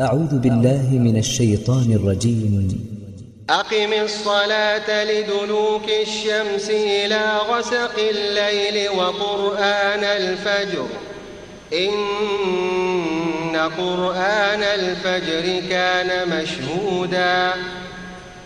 أعوذ بالله من الشيطان الرجيم. أقم الصلاة لدلوك الشمس إلى غسق الليل وقرآن الفجر. إن قرآن الفجر كان مشهوداً.